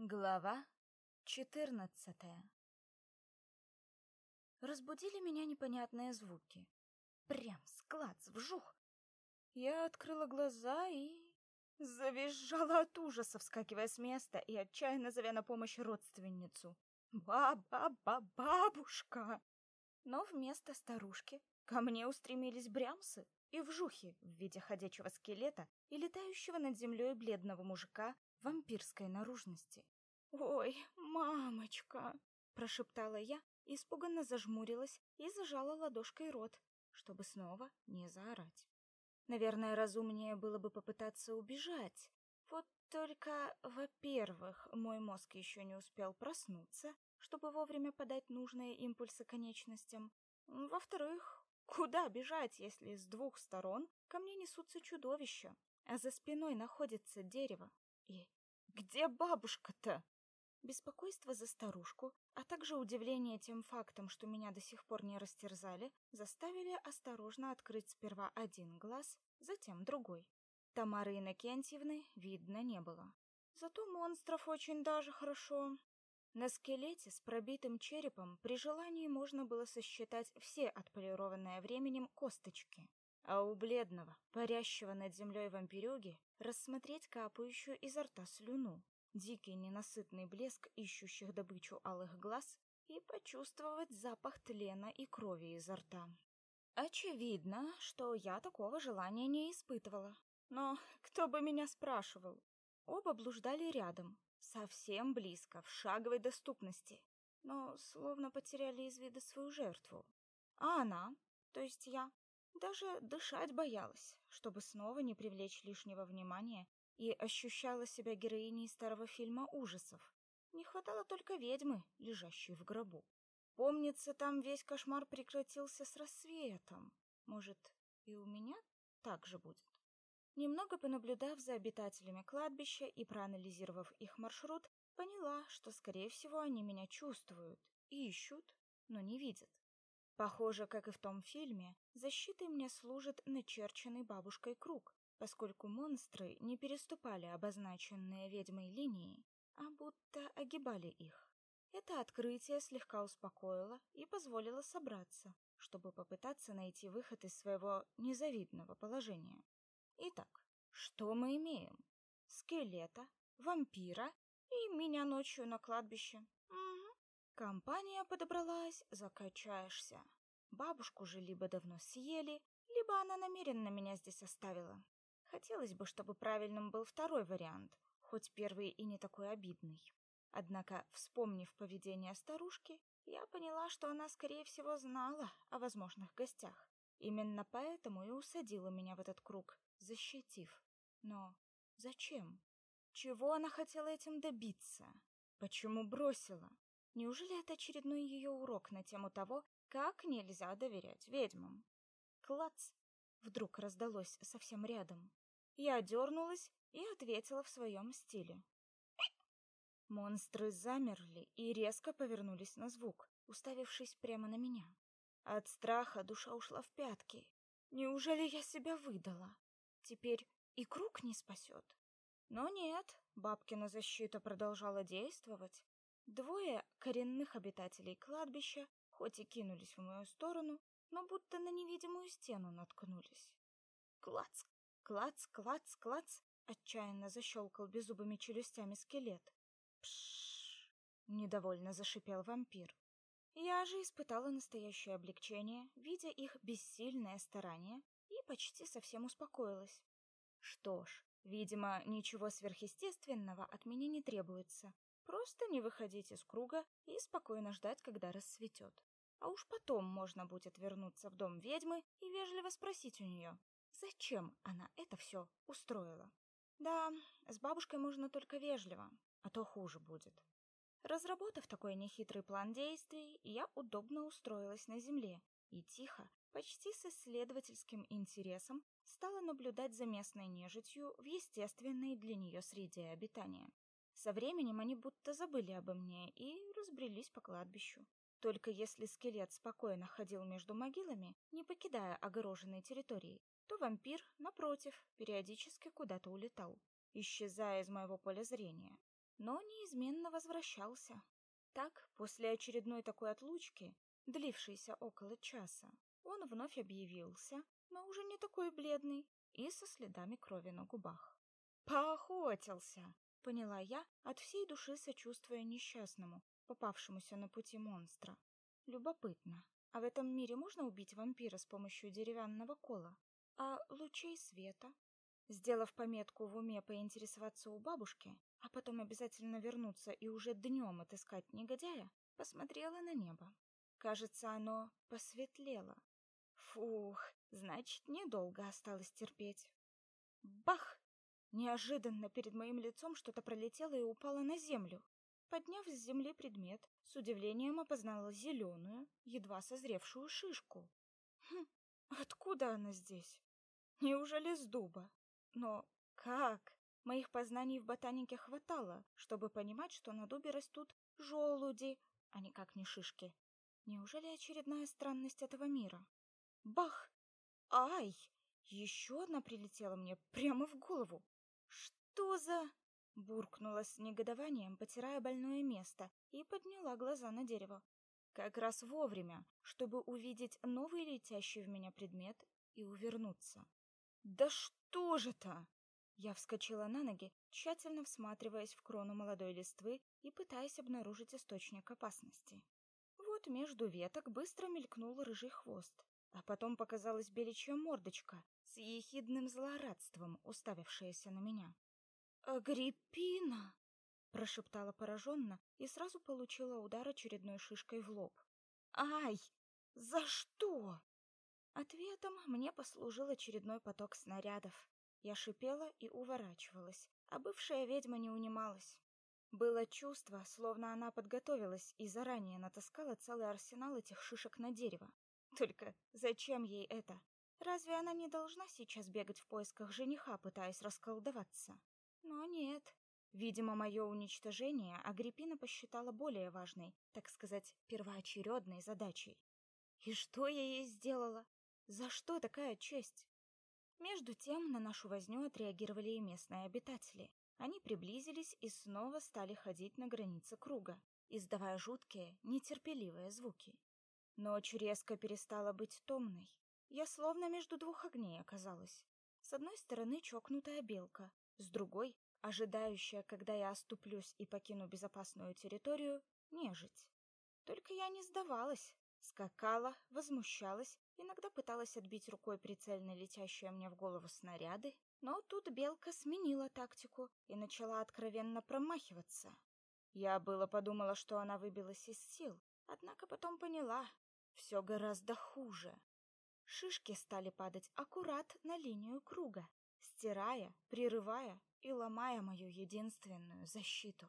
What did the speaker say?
Глава четырнадцатая Разбудили меня непонятные звуки. Прям склац, вжух. Я открыла глаза и... Завизжала от ужаса, вскакивая с места и отчаянно зовя на помощь родственницу. «Ба-ба-ба-бабушка!» Но вместо старушки ко мне устремились брямсы и вжухи в виде ходячего скелета и летающего над землей бледного мужика вампирской наружности. «Ой, мамочка!» — прошептала я, испуганно зажмурилась и зажала ладошкой рот, чтобы снова не заорать. Наверное, разумнее было бы попытаться убежать. Вот только, во-первых, мой мозг еще не успел проснуться, чтобы вовремя подать нужные импульсы конечностям. Во-вторых, куда бежать, если с двух сторон ко мне несутся чудовища, а за спиной находится дерево? И где бабушка-то? Беспокойство за старушку, а также удивление тем фактом, что меня до сих пор не растерзали, заставили осторожно открыть сперва один глаз, затем другой. Тамары Иннокентьевны видно не было. Зато монстров очень даже хорошо. На скелете с пробитым черепом при желании можно было сосчитать все отполированные временем косточки, а у бледного, парящего над землей вампирюги, рассмотреть капающую изо рта слюну, дикий ненасытный блеск ищущих добычу алых глаз и почувствовать запах тлена и крови изо рта. Очевидно, что я такого желания не испытывала. Но кто бы меня спрашивал? Оба блуждали рядом, совсем близко, в шаговой доступности, но словно потеряли из вида свою жертву. А она, то есть я, даже дышать боялась, чтобы снова не привлечь лишнего внимания, и ощущала себя героиней старого фильма ужасов. Не хватало только ведьмы, лежащей в гробу. Помнится, там весь кошмар прекратился с рассветом. Может, и у меня так же будет? Немного понаблюдав за обитателями кладбища и проанализировав их маршрут, поняла, что, скорее всего, они меня чувствуют и ищут, но не видят. Похоже, как и в том фильме, защитой мне служит начерченный бабушкой круг, поскольку монстры не переступали обозначенные ведьмой линии, а будто огибали их. Это открытие слегка успокоило и позволило собраться, чтобы попытаться найти выход из своего незавидного положения. Итак, что мы имеем? Скелета, вампира и меня ночью на кладбище. Компания подобралась, закачаешься. Бабушку же либо давно съели, либо она намеренно меня здесь оставила. Хотелось бы, чтобы правильным был второй вариант, хоть первый и не такой обидный. Однако, вспомнив поведение старушки, я поняла, что она, скорее всего, знала о возможных гостях. Именно поэтому и усадила меня в этот круг, защитив. Но зачем? Чего она хотела этим добиться? Почему бросила? Неужели это очередной ее урок на тему того, как нельзя доверять ведьмам? Клац! Вдруг раздалось совсем рядом. Я дернулась и ответила в своем стиле. Монстры замерли и резко повернулись на звук, уставившись прямо на меня. От страха душа ушла в пятки. Неужели я себя выдала? Теперь и круг не спасет? Но нет, бабкина защита продолжала действовать. Двое коренных обитателей кладбища хоть и кинулись в мою сторону, но будто на невидимую стену наткнулись. Клац, клац, клац, клац, отчаянно защелкал беззубыми челюстями скелет. Пш! недовольно зашипел вампир. Я же испытала настоящее облегчение, видя их бессильное старание, и почти совсем успокоилась. Что ж, видимо, ничего сверхъестественного от меня не требуется. Просто не выходить из круга и спокойно ждать, когда рассветет. А уж потом можно будет вернуться в дом ведьмы и вежливо спросить у нее, зачем она это все устроила. Да, с бабушкой можно только вежливо, а то хуже будет. Разработав такой нехитрый план действий, я удобно устроилась на земле и тихо, почти с исследовательским интересом, стала наблюдать за местной нежитью в естественной для нее среде обитания. Со временем они будто забыли обо мне и разбрелись по кладбищу. Только если скелет спокойно ходил между могилами, не покидая огороженной территории, то вампир, напротив, периодически куда-то улетал, исчезая из моего поля зрения. но неизменно возвращался. Так, после очередной такой отлучки, длившейся около часа, он вновь объявился, но уже не такой бледный и со следами крови на губах. Поохотился, поняла я, от всей души сочувствуя несчастному, попавшемуся на пути монстра. Любопытно, а в этом мире можно убить вампира с помощью деревянного кола? А лучей света? Сделав пометку в уме поинтересоваться у бабушки, а потом обязательно вернуться и уже днем отыскать негодяя, посмотрела на небо. Кажется, оно посветлело. Фух, значит, недолго осталось терпеть. Бах! Неожиданно перед моим лицом что-то пролетело и упало на землю. Подняв с земли предмет, с удивлением опознала зеленую, едва созревшую шишку. Хм, откуда она здесь? Неужели с дуба? Но как? Моих познаний в ботанике хватало, чтобы понимать, что на дубе растут желуди, а никак не шишки. Неужели очередная странность этого мира? Бах! Ай! Еще одна прилетела мне прямо в голову. Что за... Буркнула с негодованием, потирая больное место, и подняла глаза на дерево. Как раз вовремя, чтобы увидеть новый летящий в меня предмет и увернуться. «Да что же-то?» Я вскочила на ноги, тщательно всматриваясь в крону молодой листвы и пытаясь обнаружить источник опасности. Вот между веток быстро мелькнул рыжий хвост, а потом показалась беличья мордочка с ехидным злорадством, уставившаяся на меня. «Агриппина!» — прошептала пораженно и сразу получила удар очередной шишкой в лоб. «Ай! За что?» Ответом мне послужил очередной поток снарядов. Я шипела и уворачивалась, а бывшая ведьма не унималась. Было чувство, словно она подготовилась и заранее натаскала целый арсенал этих шишек на дерево. Только зачем ей это? Разве она не должна сейчас бегать в поисках жениха, пытаясь расколдоваться? Но нет. Видимо, мое уничтожение Агриппина посчитала более важной, так сказать, первоочередной задачей. И что я ей сделала? За что такая честь? Между тем на нашу возню отреагировали и местные обитатели. Они приблизились и снова стали ходить на границе круга, издавая жуткие, нетерпеливые звуки. Ночь резко перестала быть томной. Я словно между двух огней оказалась. С одной стороны чокнутая белка, с другой, ожидающая, когда я оступлюсь и покину безопасную территорию, нежить. Только я не сдавалась, скакала, возмущалась, иногда пыталась отбить рукой прицельно летящие мне в голову снаряды, но тут белка сменила тактику и начала откровенно промахиваться. Я было подумала, что она выбилась из сил, однако потом поняла, все гораздо хуже. Шишки стали падать аккурат на линию круга, стирая, прерывая и ломая мою единственную защиту.